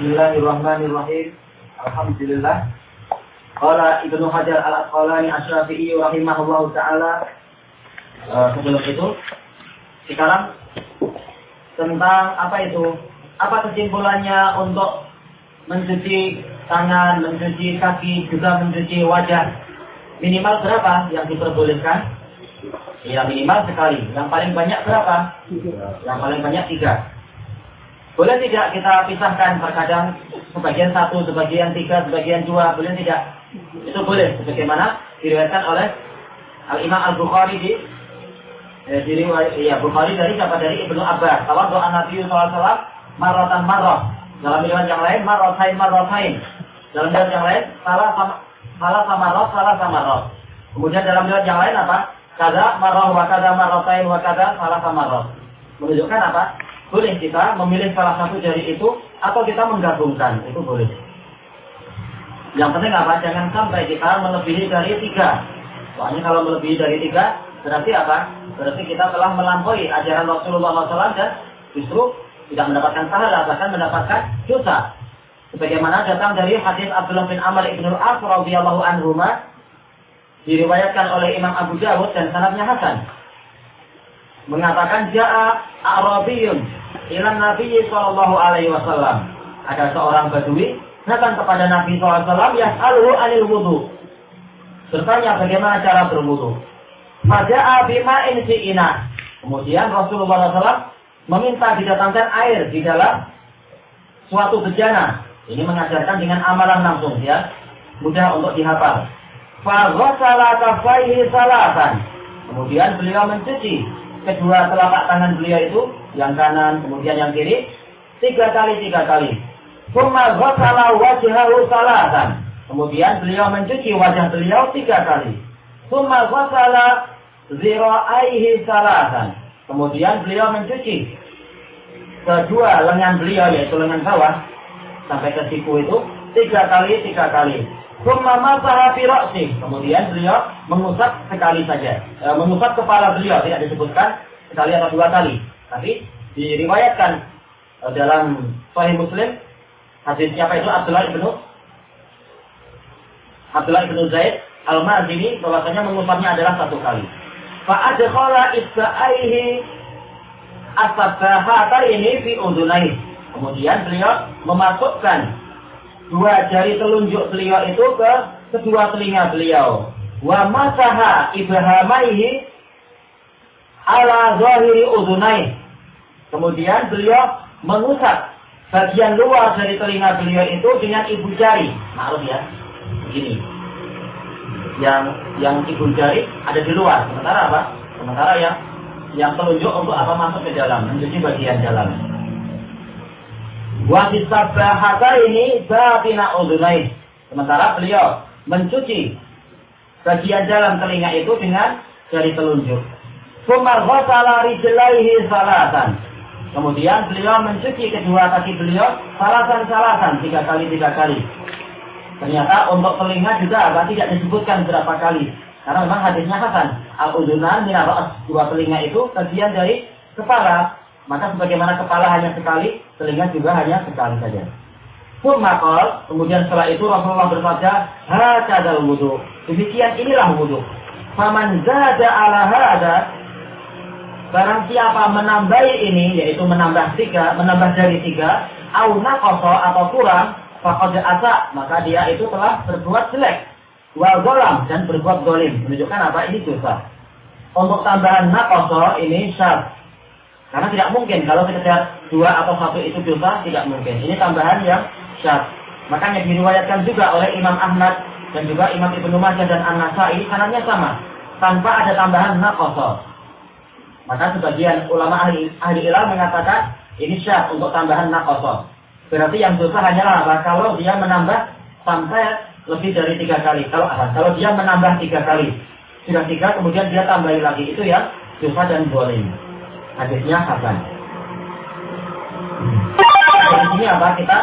Bismillahirrahmanirrahim. Alhamdulillah. Qala Ibnu Hajar Al-Asqalani Asy-Syafi'i rahimahullahu taala. Uh, sebelum itu sekarang tentang apa itu? Apa kesimpulannya untuk mencuci tangan, mencuci kaki, juga mencuci wajah? Minimal berapa yang diperbolehkan? Ya minimal sekali. Yang paling banyak berapa? Yang paling banyak tiga. Boleh tidak kita pisahkan terkadang sebagian satu, sebagian tiga, sebagian dua, boleh tidak? Itu boleh, sebagaimana diriwayatkan oleh Al Imam Al Bukhari di eh, diri ya Bukhari dari siapa dari Ibnu Abbas. Kalau doa Nabi SAW maratan marah. Dalam riwayat yang lain maratain maratain. Dalam riwayat yang lain salah sama salah sama roh, salah sama roh. Kemudian dalam riwayat yang lain apa? Kada marah wa kada maratain wa kada salah sama roh. Menunjukkan apa? Boleh kita memilih salah satu dari itu atau kita menggabungkan itu boleh. Yang penting apa? Jangan sampai kita melebihi dari tiga. Soalnya kalau melebihi dari tiga berarti apa? Berarti kita telah melampaui ajaran Rasulullah SAW dan justru tidak mendapatkan pahala bahkan mendapatkan dosa. Sebagaimana datang dari hadis Abdullah bin Amr ibn al-As radhiyallahu anhu diriwayatkan oleh Imam Abu Dawud dan sanadnya Hasan mengatakan ja'a Arabiyun ila Nabi sallallahu alaihi wasallam. Ada seorang badui datang kepada Nabi SAW yang alhu anil wudu. Bertanya bagaimana cara berwudu. Maja'a bima ina. Kemudian Rasulullah SAW meminta didatangkan air di dalam suatu bejana. Ini mengajarkan dengan amalan langsung ya. Mudah untuk dihafal. Salatan. Kemudian beliau mencuci kedua telapak tangan beliau itu, yang kanan kemudian yang kiri, tiga kali tiga kali. Summa ghasala salatan. Kemudian beliau mencuci wajah beliau tiga kali. Summa ghasala salatan. Kemudian beliau mencuci kedua lengan beliau yaitu lengan bawah sampai ke siku itu tiga kali tiga kali. Summa Kemudian beliau mengusap sekali saja. E, mengusap kepala beliau tidak disebutkan sekali atau dua kali. Tapi diriwayatkan e, dalam Sahih Muslim hadis siapa itu Abdullah bin Abdullah bin Zaid Al-Mazini bahwasanya mengusapnya adalah satu kali. Fa'adkhala isba'aihi asabahata ini fi udunai. Kemudian beliau memasukkan dua jari telunjuk beliau itu ke kedua telinga beliau. Wa masaha ibhamaihi ala zahiri udunai. Kemudian beliau mengusap bagian luar dari telinga beliau itu dengan ibu jari. Maklum ya, begini. Yang yang ibu jari ada di luar. Sementara apa? Sementara yang yang telunjuk untuk apa masuk ke dalam, mencuci bagian dalam. Wa bisabahata ini batina udunai. Sementara beliau mencuci bagian dalam telinga itu dengan jari telunjuk. Sumar ghasala rijlaihi salatan. Kemudian beliau mencuci kedua kaki beliau salasan-salasan tiga kali tiga kali. Ternyata untuk telinga juga agak tidak disebutkan berapa kali. Karena memang hadisnya Hasan. Al-udunan minara'as. Dua telinga itu bagian dari kepala. Maka sebagaimana kepala hanya sekali, telinga juga hanya sekali saja. Pun makal, kemudian setelah itu Rasulullah bersabda, Hakadal wudhu. Demikian inilah wudhu. Faman zada ala hada, barang siapa menambahi ini, yaitu menambah tiga, menambah dari tiga, au nakoso atau kurang, fakod asa, maka dia itu telah berbuat jelek. Wal golam dan berbuat golim. Menunjukkan apa? Ini dosa. Untuk tambahan nakoso ini syarat karena tidak mungkin kalau sekedar dua atau satu itu dosa tidak mungkin. Ini tambahan yang syad. Makanya diriwayatkan juga oleh Imam Ahmad dan juga Imam Ibnu Majah dan An-Nasai sanadnya sama tanpa ada tambahan naqasa. Maka sebagian ulama ahli, ahli ilmu mengatakan ini syad untuk tambahan naqasa. Berarti yang dosa hanyalah apa? Kalau dia menambah sampai lebih dari tiga kali. Kalau apa? Kalau dia menambah tiga kali. Sudah tiga, kemudian dia tambahi lagi. Itu ya dosa dan boleh hadisnya Hasan. Di sini apa kita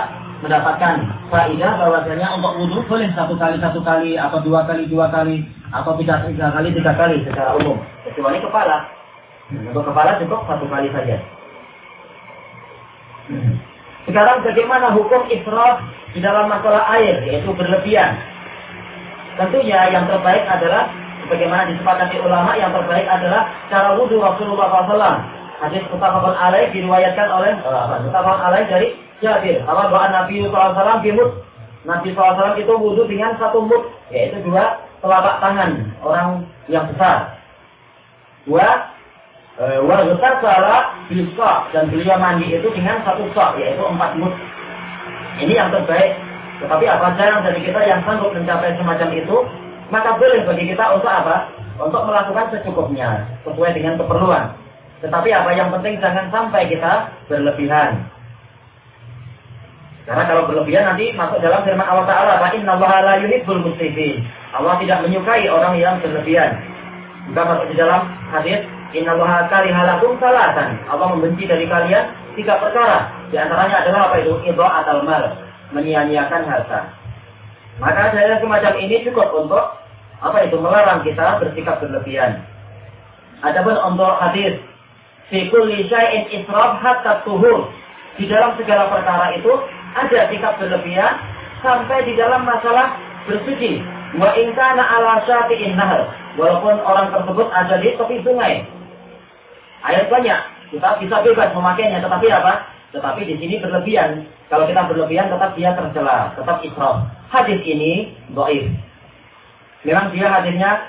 mendapatkan faidah bahwasanya untuk wudhu boleh satu kali satu kali atau dua kali dua kali atau tidak tiga kali tiga kali secara umum kecuali kepala untuk kepala cukup satu kali saja Sekarang bagaimana hukum israf di dalam masalah air, yaitu berlebihan. Tentunya yang terbaik adalah bagaimana disepakati ulama yang terbaik adalah cara wudhu Rasulullah SAW. Hadis mutafakun alaih diriwayatkan oleh uh, mutafakun alaih dari Jabir. Apa doa Nabi SAW bimut. Nabi SAW itu wudhu dengan satu mut, yaitu dua telapak tangan orang yang besar. Dua Besar salah bisa dan beliau mandi itu dengan satu sok yaitu empat mut. Ini yang terbaik. Tetapi apa jarang dari kita yang sanggup mencapai semacam itu, maka boleh bagi kita untuk apa? Untuk melakukan secukupnya, sesuai dengan keperluan. Tetapi apa yang penting jangan sampai kita berlebihan. Karena kalau berlebihan nanti masuk dalam firman Allah Taala, "Inna Allah la yuhibbul musrifin." Allah tidak menyukai orang yang berlebihan. Juga masuk di dalam hadis Inna Allah karihalakum salatan. Allah membenci dari kalian tiga perkara. Di antaranya adalah apa itu? Ibu atau mal. Menyia-nyiakan harta. Maka saya semacam ini cukup untuk apa itu melarang kita bersikap berlebihan. Adapun untuk hadis fi kulli syai'in israf hatta tuhur. Di dalam segala perkara itu ada sikap berlebihan sampai di dalam masalah bersuci. Wa in kana ala syafi'in nahar. Walaupun orang tersebut ada di tepi sungai. Air banyak, kita bisa bebas memakainya, tetapi apa? Tetapi di sini berlebihan. Kalau kita berlebihan, tetap dia tercela, tetap israf. Hadis ini doif. Memang dia hadisnya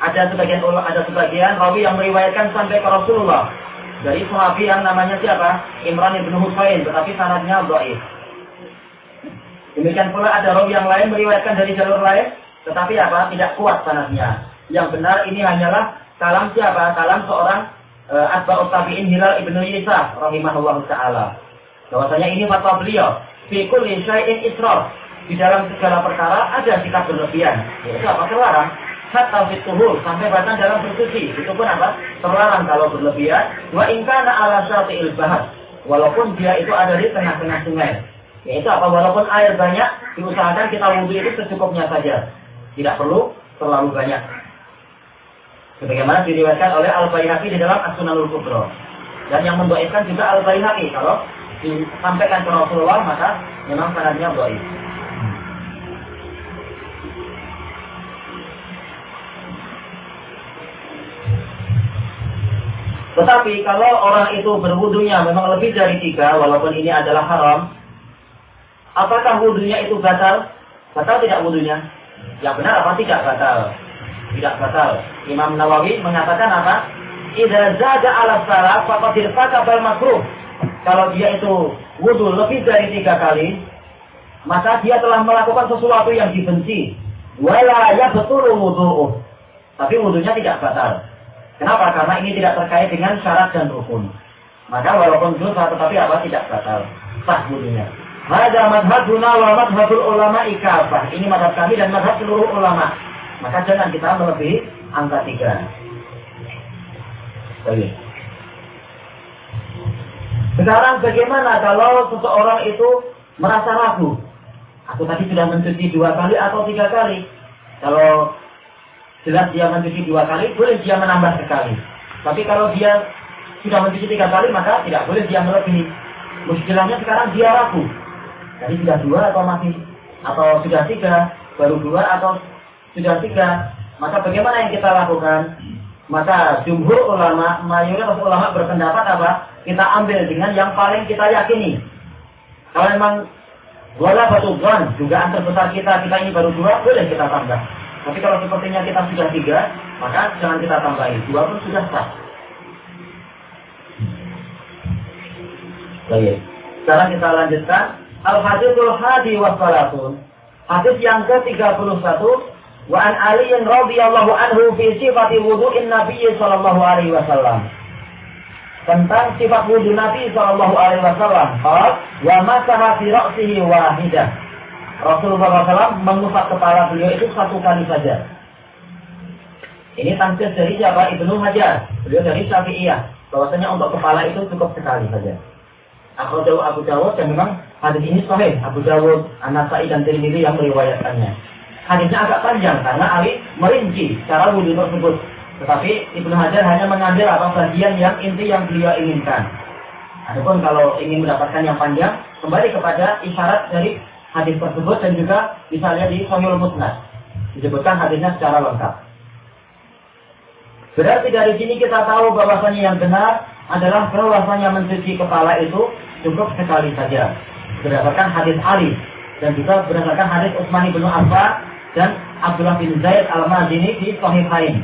ada sebagian ada sebagian rawi yang meriwayatkan sampai ke Rasulullah dari sahabi yang namanya siapa? Imran bin Husain, tetapi sanadnya doif. Demikian pula ada rawi yang lain meriwayatkan dari jalur lain, tetapi apa? Tidak kuat sanadnya. Yang benar ini hanyalah kalam siapa? Kalam seorang uh, Asba'ut Tabi'in Hilal Ibnu Yisa rahimahullah taala. Bahwasanya ini fatwa beliau, fi kulli syai'in israf. Di dalam segala perkara ada sikap berlebihan. Itu apa terlarang? Hatta fituhur sampai bahkan dalam bersuci. Itu pun apa? Terlarang kalau berlebihan. Wa ingkana ala syati'il bahas. Walaupun dia itu ada di tengah-tengah sungai. Yaitu apa? Walaupun air banyak, diusahakan kita wudhu itu secukupnya saja. Tidak perlu terlalu banyak. Sebagaimana diriwayatkan oleh Al-Baihaqi di dalam As-Sunanul Kubra. Dan yang mendoakan juga Al-Baihaqi. Kalau disampaikan ke Rasulullah maka memang sanadnya dhaif. Tetapi kalau orang itu berwudunya memang lebih dari tiga, walaupun ini adalah haram, apakah wudunya itu batal? Batal tidak wudunya? Yang benar apa tidak batal? Tidak batal. Imam Nawawi mengatakan apa? Idza zada ala salat faqad irtakaba makruh. Kalau dia itu wudhu lebih dari tiga kali, maka dia telah melakukan sesuatu yang dibenci. Wala betul wudhu'uh. Tapi wudhunya tidak batal. Kenapa? Karena ini tidak terkait dengan syarat dan rukun. Maka walaupun dosa tetapi apa tidak batal. Sah wudhunya. Hada madhabuna wa madhabul ulama ikafah. Ini madhab kami dan madhab seluruh ulama. Maka jangan kita melebihi angka tiga. Oke. Sekarang bagaimana kalau seseorang itu merasa ragu? Aku tadi sudah mencuci dua kali atau tiga kali. Kalau jelas dia mencuci dua kali, boleh dia menambah sekali. Tapi kalau dia sudah mencuci tiga kali, maka tidak boleh dia melebihi. Muskilahnya sekarang dia ragu. Jadi sudah dua atau masih atau sudah tiga, baru dua atau sudah tiga, maka bagaimana yang kita lakukan? Maka jumhur ulama, mayoritas ulama berpendapat apa? Kita ambil dengan yang paling kita yakini. Kalau memang wala batu juga dugaan terbesar kita, kita ini baru dua, boleh kita tambah. Tapi kalau sepertinya kita sudah tiga, maka jangan kita tambahi. Dua pun sudah sah. Baik. Sekarang kita lanjutkan. Al-Hadithul Hadi wa Hadis yang ke-31 Wa an Ali radhiyallahu anhu fi sifati wudu'in Nabi sallallahu alaihi wasallam. Tentang sifat wudu Nabi sallallahu alaihi wasallam. Qala wa masaha fi ra'sihi wahidah. Rasulullah SAW mengusap kepala beliau itu satu kali saja. Ini tampil dari siapa? Ibnu Hajar. Beliau dari Syafi'iyah. Bahwasanya untuk kepala itu cukup sekali saja. Abu Dawud, Abu Dawud dan memang hadis ini sahih. Abu Dawud, An-Nasai dan Tirmidzi yang meriwayatkannya hadisnya agak panjang karena Ali merinci cara wudhu tersebut. Tetapi Ibnu Hajar hanya mengambil apa bagian yang inti yang beliau inginkan. Adapun kalau ingin mendapatkan yang panjang, kembali kepada isyarat dari hadis tersebut dan juga bisa lihat di Sahih Musnad. Disebutkan hadisnya secara lengkap. Berarti dari sini kita tahu bahwasanya yang benar adalah bahwasanya mencuci kepala itu cukup sekali saja. Berdasarkan hadis Ali dan juga berdasarkan hadis Utsman bin Affan dan Abdullah bin Zaid al-Madini di Sahihain.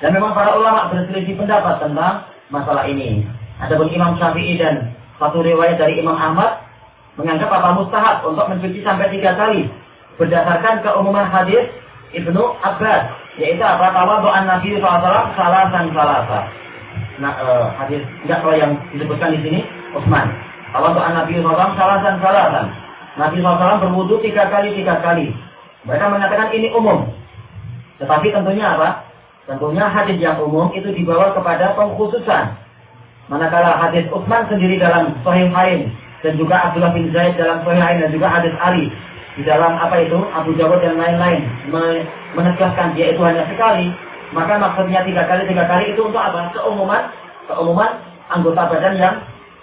Dan memang para ulama berselisih pendapat tentang masalah ini. Adapun Imam Syafi'i dan satu riwayat dari Imam Ahmad menganggap apa mustahab untuk mencuci sampai tiga kali berdasarkan keumuman hadis Ibnu Abbas yaitu apa doa Nabi SAW salasan salasa. Nah, uh, hadis enggak kalau yang disebutkan di sini Utsman. doa Nabi SAW salasan salasan. Nabi SAW berwudu tiga kali tiga kali. Mereka mengatakan ini umum. Tetapi tentunya apa? Tentunya hadis yang umum itu dibawa kepada pengkhususan. Manakala hadis Utsman sendiri dalam Sahih Hain dan juga Abdullah bin Zaid dalam Sahih Hain dan juga hadis Ali di dalam apa itu Abu Dawud dan lain-lain menegaskan dia itu hanya sekali maka maksudnya tiga kali tiga kali itu untuk apa keumuman keumuman anggota badan yang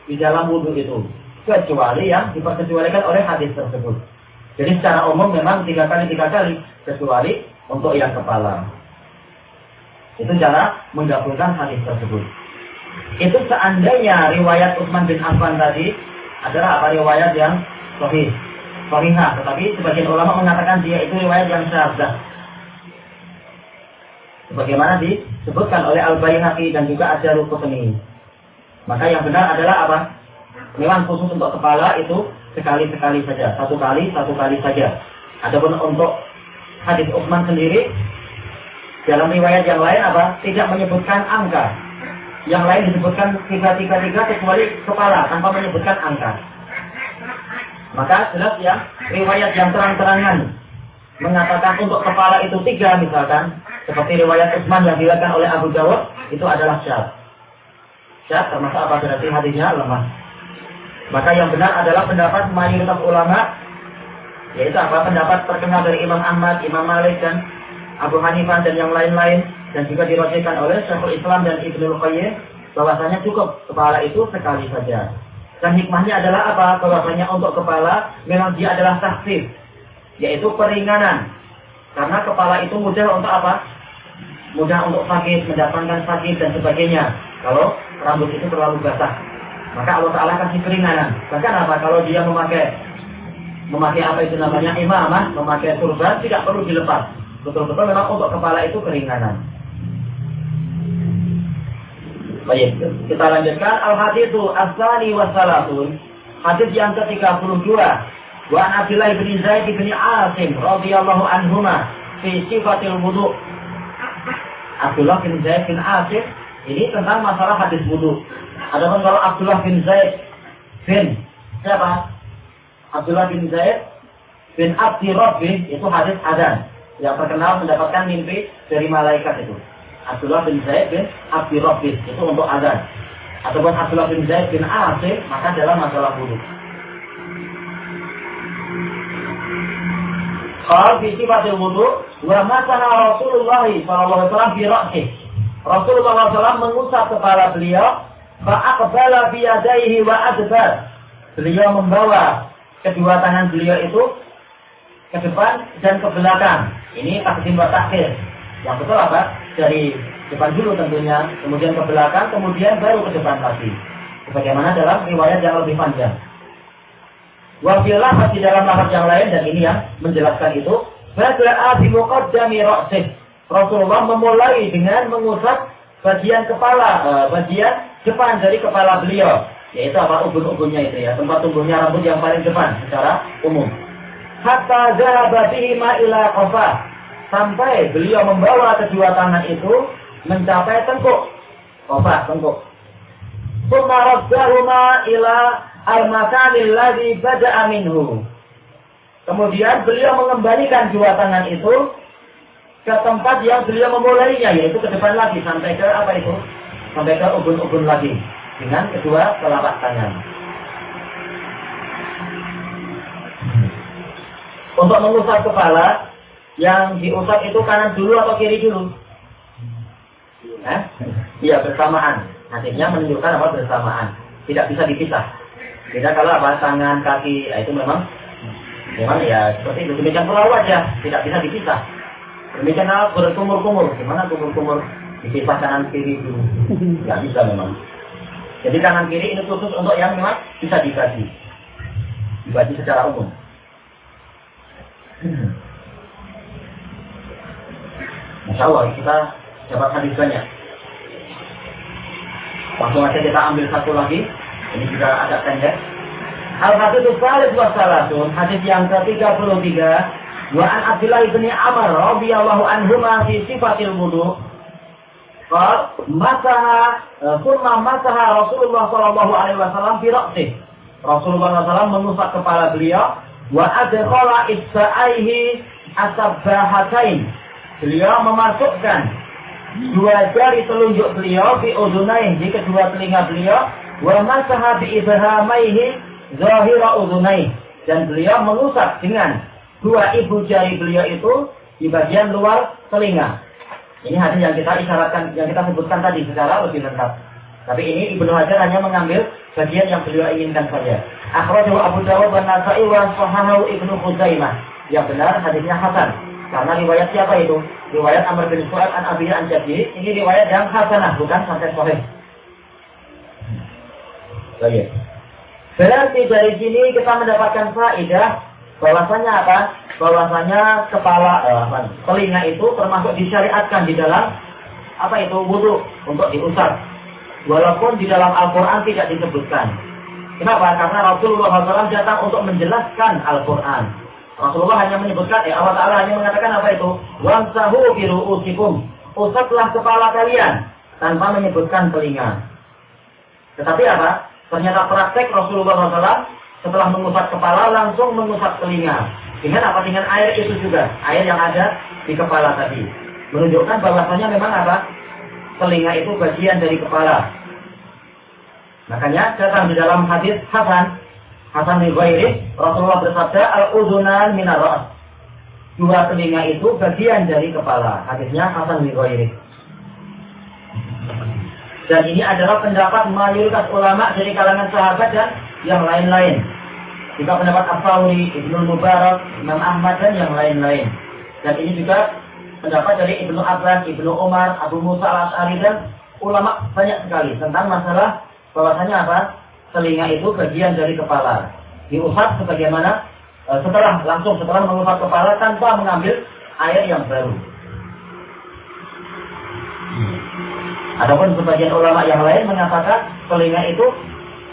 di dalam wudhu itu kecuali yang diperkecualikan oleh hadis tersebut. Jadi secara umum memang tiga kali tiga kali kecuali untuk yang kepala. Itu cara menggabungkan hadis tersebut. Itu seandainya riwayat Utsman bin Affan tadi adalah apa riwayat yang sahih, sahihah. Tetapi sebagian ulama mengatakan dia itu riwayat yang syadzah. Sebagaimana disebutkan oleh Al-Baihaqi dan juga Ad-Daruqutni. Maka yang benar adalah apa? Memang khusus untuk kepala itu sekali-sekali saja, satu kali, satu kali saja. Adapun untuk hadis Utsman sendiri dalam riwayat yang lain apa? Tidak menyebutkan angka. Yang lain disebutkan tiga tiga tiga kecuali kepala tanpa menyebutkan angka. Maka jelas ya riwayat yang terang-terangan mengatakan untuk kepala itu tiga misalkan seperti riwayat Utsman yang diriwayatkan oleh Abu Dawud itu adalah syad. Syad termasuk apa berarti hadisnya lemah. Maka yang benar adalah pendapat mayoritas ulama yaitu apa pendapat terkenal dari Imam Ahmad, Imam Malik dan Abu Hanifah dan yang lain-lain dan juga dirosikan oleh Syekhul Islam dan Ibnu Qayyim bahwasanya cukup kepala itu sekali saja. Dan hikmahnya adalah apa? Bahwasanya untuk kepala memang dia adalah taksir, yaitu peringanan. Karena kepala itu mudah untuk apa? Mudah untuk sakit, mendatangkan sakit dan sebagainya. Kalau rambut itu terlalu basah. Maka Allah Ta'ala kasih keringanan. Bahkan apa? Kalau dia memakai memakai apa itu namanya imamah, memakai turban, tidak perlu dilepas. Betul-betul memang untuk kepala itu keringanan. Baik, kita lanjutkan. Al-Hadithu Asani Wassalatun. Hadis yang ke-32. Wa an Abdullah bin Zaid bin Asim radhiyallahu anhuma fi sifatil wudu. Abdullah bin Zaid bin Asim ini tentang masalah hadis wudu. Adapun kalau Abdullah bin Zaid bin siapa? Abdullah bin Zaid bin Abdi Rabbi itu hadis adan yang terkenal mendapatkan mimpi dari malaikat itu. Abdullah bin Zaid bin Abdi Rabbi itu untuk adan. Ataupun Abdullah bin Zaid bin Asif maka dalam masalah wudhu. Kalau di sifatil wudhu, wa masana Rasulullah sallallahu alaihi wasallam bi Rasulullah SAW mengusap kepala beliau Fa'aqbala biyadaihi wa adbar. Beliau membawa kedua tangan beliau itu ke depan dan ke belakang. Ini takdim wa takhir. Yang betul apa? Dari depan dulu tentunya, kemudian ke belakang, kemudian baru ke depan lagi. Sebagaimana dalam riwayat yang lebih panjang. Wafil di dalam lafaz yang lain dan ini yang menjelaskan itu. Bada'a bi muqaddami ra'sih. Rasulullah memulai dengan mengusap bagian kepala, uh, bagian depan dari kepala beliau, yaitu apa ubun-ubunnya itu ya, tempat tumbuhnya rambut yang paling depan secara umum. Hatta zahaba ma ila qafa. Sampai beliau membawa kedua tangan itu mencapai tengkuk. Qafa, tengkuk. Tsumma raddahuma ila al-makanil ladzi bada'a. Kemudian beliau mengembalikan dua tangan itu ke tempat yang beliau memulainya, yaitu ke depan lagi sampai ke apa itu? Sampai ke ubun-ubun lagi dengan kedua telapak tangan. Untuk mengusap kepala, yang diusap itu kanan dulu atau kiri dulu? Eh? Iya bersamaan. Hadisnya menunjukkan apa bersamaan, tidak bisa dipisah. Beda kalau apa tangan, kaki, nah, itu memang memang ya seperti itu. Demikian pula wajah, tidak bisa dipisah. Demikian berkumur-kumur, gimana kumur-kumur dipisah kanan kiri dulu, nggak bisa memang. Jadi kanan kiri ini khusus untuk yang memang bisa dibagi, dibagi secara umum. Masya Allah kita dapat hadis banyak. Langsung aja kita ambil satu lagi. Ini juga agak pendek. Al hadis Salih wasalatun hadis yang ke-33 wa an Abdullah bin Amr radhiyallahu anhu fi sifatil wudu. Qal masaha summa masaha Rasulullah sallallahu alaihi wasallam fi. Rasulullah SAW mengusap kepala beliau wa adkhala isba'aihi asabbahatain Beliau memasukkan dua jari telunjuk beliau di udunai di kedua telinga beliau wa masaha bi ibhamaihi zahira udunai dan beliau mengusap dengan dua ibu jari beliau itu di bagian luar telinga. Ini hadis yang kita isyaratkan, yang kita sebutkan tadi secara lebih lengkap. Tapi ini Ibnu Hajar hanya mengambil bagian yang beliau inginkan saja. Akhrajahu Abu Dawud dan Nasa'i wa Sahahu Ibnu Khuzaimah. Yang benar hadisnya hasan. Karena riwayat siapa itu? Riwayat Amr bin Su'ad an Abi an Jadi Ini riwayat yang hasanah, bukan sampai sahih. Baik. Berarti dari sini kita mendapatkan faedah bahwasanya apa? Bahwasanya kepala eh, telinga itu termasuk disyariatkan di dalam apa itu wudhu untuk diusap. Walaupun di dalam Al-Quran tidak disebutkan. Kenapa? Karena Rasulullah SAW datang untuk menjelaskan Al-Quran. Rasulullah hanya menyebutkan, eh Allah Ta'ala hanya mengatakan apa itu? Wamsahu biru usikum. Usaplah kepala kalian. Tanpa menyebutkan telinga. Tetapi apa? Ternyata praktek Rasulullah SAW setelah mengusap kepala langsung mengusap telinga. Dengan apa? Dengan air itu juga. Air yang ada di kepala tadi. Menunjukkan bahwasanya memang apa? Telinga itu bagian dari kepala. Makanya datang di dalam hadis Hasan Hasan bin Rasulullah bersabda, al-uzunan minar ra's. Dua telinga itu bagian dari kepala. Hadisnya Hasan bin Dan ini adalah pendapat mayoritas ulama dari kalangan sahabat dan yang lain-lain. Jika pendapat Afawi, Ibnu Mubarak, Imam Ahmad dan yang lain-lain. Dan ini juga pendapat dari Ibnu Abbas, Ibnu Umar, Abu Musa al-Ash'ari dan ulama banyak sekali tentang masalah bahwasanya apa? telinga itu bagian dari kepala. Diusap sebagaimana e, setelah langsung setelah mengusap kepala tanpa mengambil air yang baru. Adapun sebagian ulama yang lain mengatakan telinga itu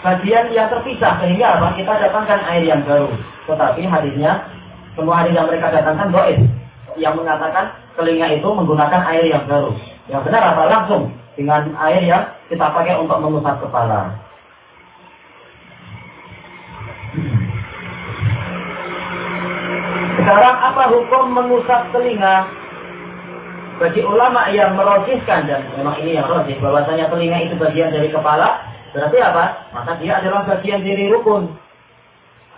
bagian yang terpisah sehingga apa? Kita datangkan air yang baru. Tetapi hadisnya semua hadis yang mereka datangkan doa yang mengatakan telinga itu menggunakan air yang baru. Yang benar apa? Langsung dengan air yang kita pakai untuk mengusap kepala. Sekarang apa hukum mengusap telinga? Bagi ulama yang merojihkan dan memang ini yang rojih bahwasanya telinga itu bagian dari kepala, berarti apa? Maka dia adalah bagian dari rukun.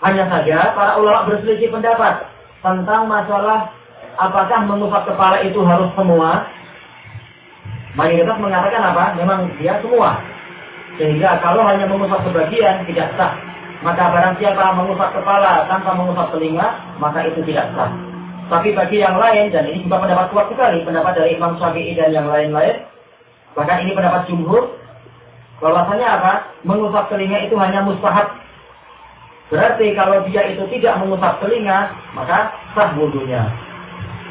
Hanya saja para ulama berselisih pendapat tentang masalah apakah mengusap kepala itu harus semua. Mayoritas mengatakan apa? Memang dia semua. Sehingga kalau hanya mengusap sebagian tidak sah. Maka barang siapa mengusap kepala tanpa mengusap telinga, maka itu tidak sah. Tapi bagi yang lain, dan ini juga pendapat kuat sekali, pendapat dari Imam Syafi'i dan yang lain-lain, bahkan ini pendapat jumhur, bahwasanya apa? Mengusap telinga itu hanya mustahab. Berarti kalau dia itu tidak mengusap telinga, maka sah wudhunya.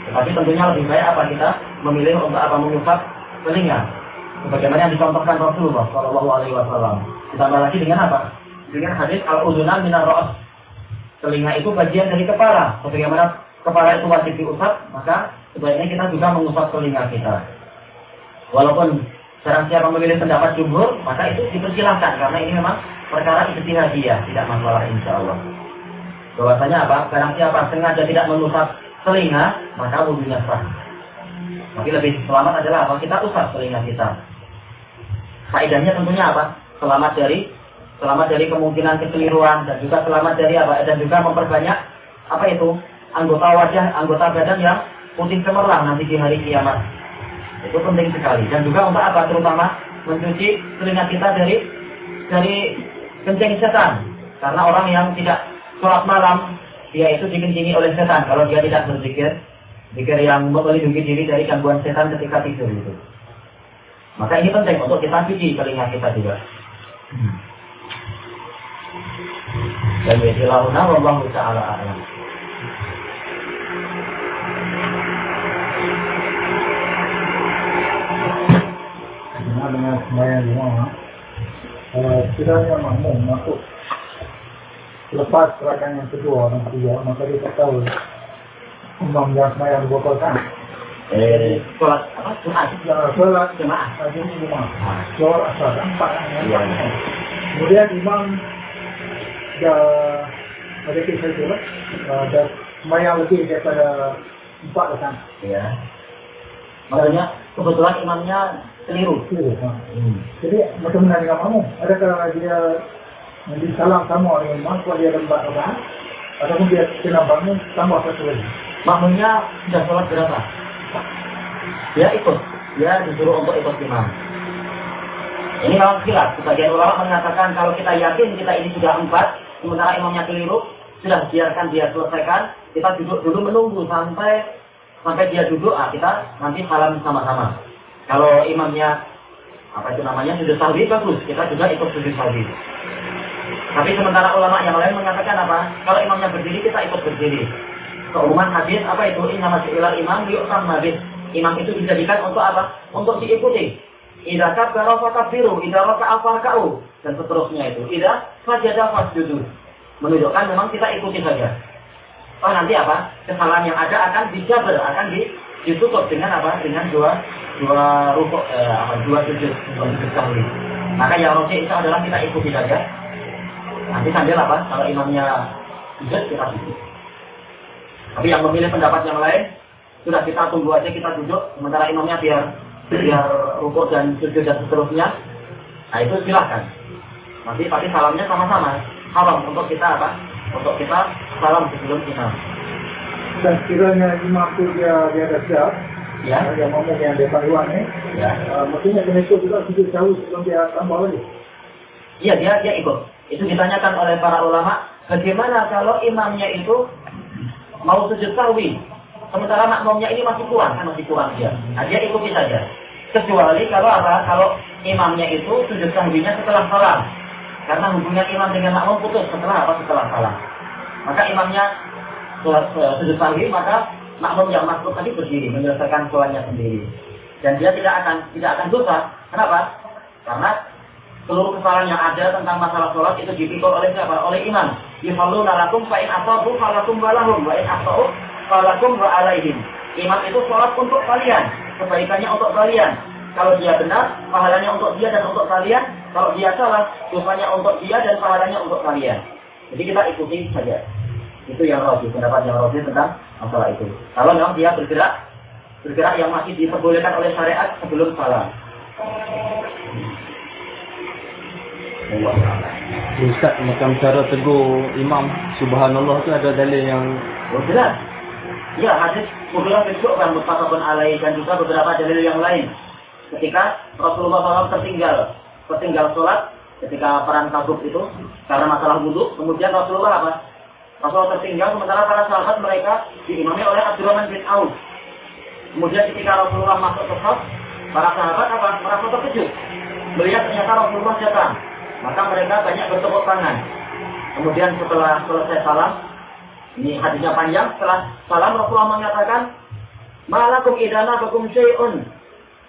Tetapi tentunya lebih baik apa kita memilih untuk apa mengusap telinga. Sebagaimana yang dicontohkan Rasulullah Shallallahu Alaihi Wasallam. Ditambah lagi dengan apa? dengan hadis al-udunan minar ra's. Telinga itu bagian dari kepala. Sebagaimana kepala itu wajib diusap, maka sebaiknya kita juga mengusap telinga kita. Walaupun sekarang siapa memilih pendapat jumhur, maka itu dipersilahkan karena ini memang perkara ijtihadiyah, tidak masalah insya Allah. Bahwasanya apa? Sekarang siapa sengaja tidak mengusap telinga, maka wudhunya sah. Tapi lebih selamat adalah apa? Kita usap telinga kita. Faedahnya tentunya apa? Selamat dari selamat dari kemungkinan kekeliruan dan juga selamat dari apa dan juga memperbanyak apa itu anggota wajah anggota badan yang putih cemerlang nanti di hari kiamat itu penting sekali dan juga untuk apa terutama mencuci telinga kita dari dari kencing setan. Karena orang yang tidak sholat malam, dia itu dikencingi oleh setan. Kalau dia tidak berzikir, zikir yang melindungi diri dari gangguan setan ketika tidur itu. Maka ini penting untuk kita cuci telinga kita juga. Dan bisilahuna wallahu ta'ala a'lam. Dengan sembahyang uh, kiranya makmum masuk lepas rakaat yang kedua dan ketiga, maka dia tak tahu imam yang sembahyang dua rakaat. Eh, sholat apa? Jumat. Ya, sholat Jemaah. sholat asar empat yang Iya. empat. Kemudian imam dah ada kisah itu lah, dah sembahyang lebih daripada empat rakaat. Ya. Maksudnya kebetulan imamnya keliru. Ha. Hmm. Jadi macam mana dengan makmum? Adakah dia nanti salam sama dengan imam kalau dia lembat rakaat? Ataupun dia kena bangun tambah satu lagi? Makmumnya sudah sholat berapa? Dia ikut. Dia disuruh untuk ikut imam. Ini memang khilaf. Sebagian ulama mengatakan kalau kita yakin kita ini sudah empat, sementara imamnya keliru, sudah biarkan dia selesaikan. Kita duduk dulu menunggu sampai sampai dia duduk, ah, kita nanti salam sama-sama. Kalau imamnya apa itu namanya sujud sahwi bagus, kita juga ikut sujud sahwi. Tapi sementara ulama yang lain mengatakan apa? Kalau imamnya berdiri, kita ikut berdiri. Keumuman hadis apa itu? Inna masih ilal imam yuk habis. Imam itu dijadikan untuk apa? Untuk diikuti. Ida kabbara fakabbiru, ida raka'a farka'u dan seterusnya itu. Ida sajada fasjudu. Menunjukkan memang kita ikuti saja. Oh nanti apa? Kesalahan yang ada akan dijabar, akan di, ditutup dengan apa? Dengan dua dua rukuk, eh, apa? Dua sujud, sujud sahwi. Maka yang rojih itu adalah kita ikuti saja. Nanti sambil apa? Kalau imamnya sujud kita sujud. Tapi yang memilih pendapat yang lain, sudah kita tunggu aja kita duduk, sementara imamnya biar biar rukuk dan sujud dan seterusnya. Nah itu silahkan. Nanti tapi salamnya sama-sama. Haram untuk kita apa? Untuk kita salam sebelum imam. Dan sekiranya imam tu dia dia ada siap, Ya, yang makmum yang dia paruan ni, ya. uh, mestinya juga sujud jauh sebelum dia tambah lagi. Iya dia dia ikut. Itu ditanyakan oleh para ulama, bagaimana kalau imamnya itu mau sujud sahwi, sementara makmumnya ini masih kurang, kan masih kurang dia. Nah, dia ikuti saja. Kecuali kalau apa? Kalau imamnya itu sujud sahwinya setelah salam. Karena hubungan imam dengan makmum putus setelah apa? Setelah salam. Maka imamnya eh, sujud sahwi, maka makmum yang masuk tadi berdiri menyelesaikan sholatnya sendiri. Dan dia tidak akan tidak akan dosa. Kenapa? Karena seluruh kesalahan yang ada tentang masalah sholat itu dipikul oleh siapa? Oleh imam. Yusallu nalakum fa'in asabu falakum walahum wa'in asa'u falakum wa itu sholat untuk kalian. Kebaikannya untuk kalian. Kalau dia benar, pahalanya untuk dia dan untuk kalian. Kalau dia salah, dosanya untuk dia dan pahalanya untuk kalian. Jadi kita ikuti saja. Itu yang roji, pendapat yang roji tentang masalah itu. Kalau memang dia bergerak, bergerak yang masih diperbolehkan oleh syariat sebelum salam. Ustaz macam cara tegur imam subhanallah tu ada dalil yang Oh jelas. Ya hadis Mughirah bin Syu'bah muttafaqun alaih dan juga beberapa dalil yang lain. Ketika Rasulullah SAW tertinggal, tertinggal sholat ketika perang Tabuk itu karena masalah wudhu, kemudian Rasulullah apa? Rasulullah tertinggal sementara para sahabat mereka diimami oleh Abdurrahman bin Auf. Kemudian ketika Rasulullah masuk ke shaf, para sahabat apa? Merasa terkejut. Melihat ternyata Rasulullah datang. Maka mereka banyak bertepuk tangan. Kemudian setelah selesai salam, ini hadisnya panjang. Setelah salam Rasulullah mengatakan, Malakum idana bakum syai'un.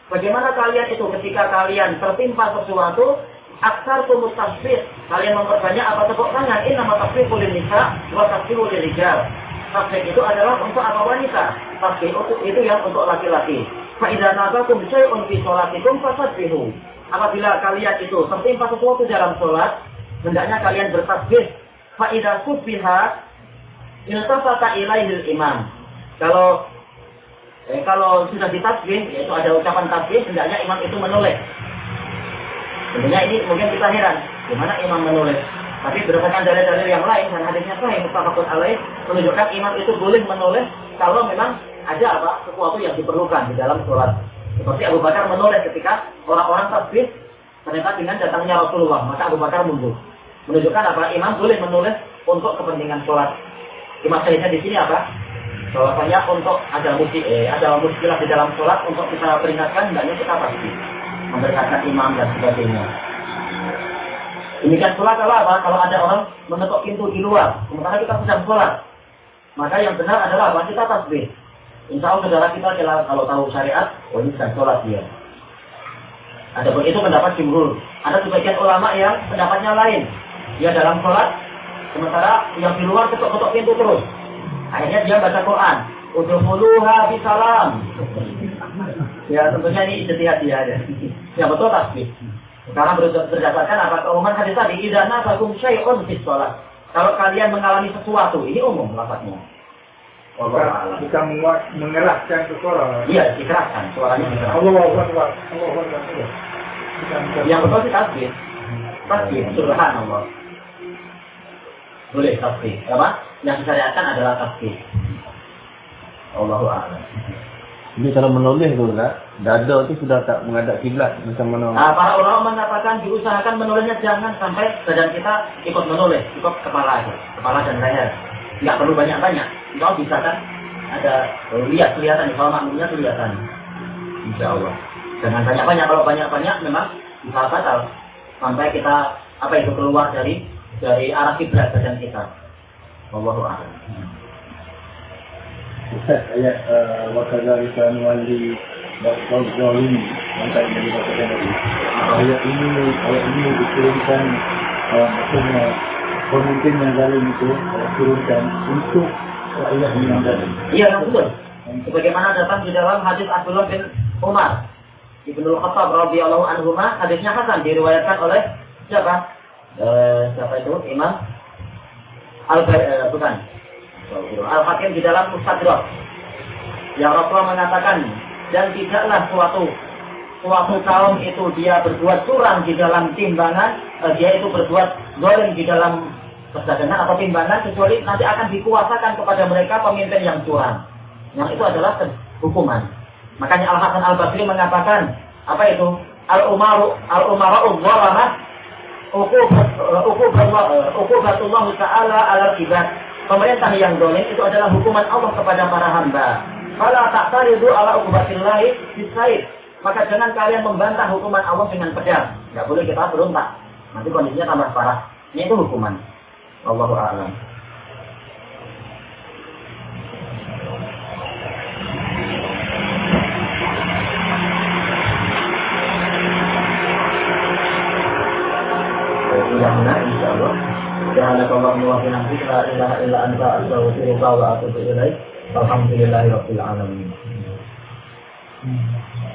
Bagaimana kalian itu ketika kalian tertimpa sesuatu, aksar tumut tasbih. Kalian memperbanyak apa tepuk tangan. Ini nama tasbih boleh nisa, wa tasbih boleh rijal. Tasbih itu adalah untuk apa wanita. Tasbih itu, itu yang untuk laki-laki. Fa'idana bakum syai'un fi sholatikum fasabbihu. Apabila kalian itu tertimpa sesuatu dalam sholat, hendaknya kalian bertasbih. Fa'idha subbiha iltafata ilaihil imam. Kalau eh, kalau sudah ditasbih, yaitu ada ucapan tasbih, hendaknya imam itu menoleh. Tentunya ini mungkin kita heran, gimana imam menoleh? Tapi berdasarkan dalil-dalil yang lain dan hadisnya sahih mutafaqun alaih menunjukkan imam itu boleh menoleh kalau memang ada apa sesuatu yang diperlukan di dalam sholat. Seperti Abu Bakar menoleh ketika orang-orang tasbih Ternyata dengan datangnya Rasulullah, maka Abu Bakar mundur. Menunjukkan apa? Imam boleh menulis untuk kepentingan sholat. Cuma saya di sini apa? Bahwasanya untuk ada musik, eh, ada muskilah di dalam sholat untuk kita peringatkan, hendaknya kita pasti memberkatkan imam dan sebagainya. Demikian pula kalau apa? Kalau ada orang mengetuk pintu di luar, sementara kita sedang sholat, maka yang benar adalah apa? Kita tasbih. Insya Allah saudara kita kalau tahu syariat, oh ini sedang sholat dia. Ada pun itu pendapat jumhur. Ada sebagian ulama yang pendapatnya lain. Dia dalam sholat, sementara yang di luar ketuk-ketuk pintu terus. Akhirnya dia baca Quran. Udhuluha bisalam. Ya tentunya ini ijtihad dia aja. Yang betul tasbih. Karena berdasarkan apa keumuman hadis tadi, idana bakum syai'un fi sholat. Kalau kalian mengalami sesuatu, ini umum lafaznya. Kita, kita menguat, mengeraskan ke suara. Iya, dikeraskan. Suaranya. Allah Akbar. Allah Akbar. Yang betul sih tasbih. Tasbih, subhanallah. Boleh tasbih. Apa? Yang disyariatkan adalah tasbih. Allahu a'lam. Jadi kalau menulis tu lah, dada tu sudah tak menghadap kiblat macam mana? Nah, para ulama mengatakan diusahakan menulisnya jangan sampai badan kita ikut menulis, ikut kepala aja, kepala dan leher. Nggak perlu banyak-banyak. Kalau bisa kan ada lihat kelihatan kalau makmumnya kelihatan. Insya Allah. Jangan banyak-banyak. Kalau banyak-banyak memang bisa batal sampai kita apa itu keluar dari dari arah kiblat badan kita. Allahu a'lam. Ustaz ayat uh, wakadzalika nuwalli tadi yang dikatakan tadi. Ayat ini ayat ini diturunkan uh, maksudnya pemimpin yang zalim itu uh, turunkan untuk rakyat yang zalim. Iya, betul. Sebagaimana datang di dalam hadis Abdullah bin Umar Ibnu Khattab radhiyallahu anhu hadisnya Hasan diriwayatkan oleh siapa? Eh, siapa itu? Imam Al eh, bukan Al-Hakim di dalam Mustadrak. Yang Rasulullah mengatakan, dan tidaklah suatu suatu kaum itu dia berbuat curang di dalam timbangan, eh, dia itu berbuat goreng di dalam perdagangan atau timbangan, kecuali nanti akan dikuasakan kepada mereka pemimpin yang curang. Yang itu adalah hukuman. Makanya Al Hasan Al Basri mengatakan apa itu? Al Umaru Al Umaru Zalama Ukubatullah Ta'ala ala ibad pemerintah yang dolim itu adalah hukuman Allah kepada para hamba. Kalau tak saleh Fala Allah ala lain disait. Maka jangan kalian membantah hukuman Allah dengan pedang. Enggak boleh kita berontak. Nanti kondisinya tambah parah. Ini itu hukuman. Allahu a'lam. yang benar insyaallah. Subhanakallahumma wa bihamdika ya. Alhamdulillahirobbilalamin. Hmm.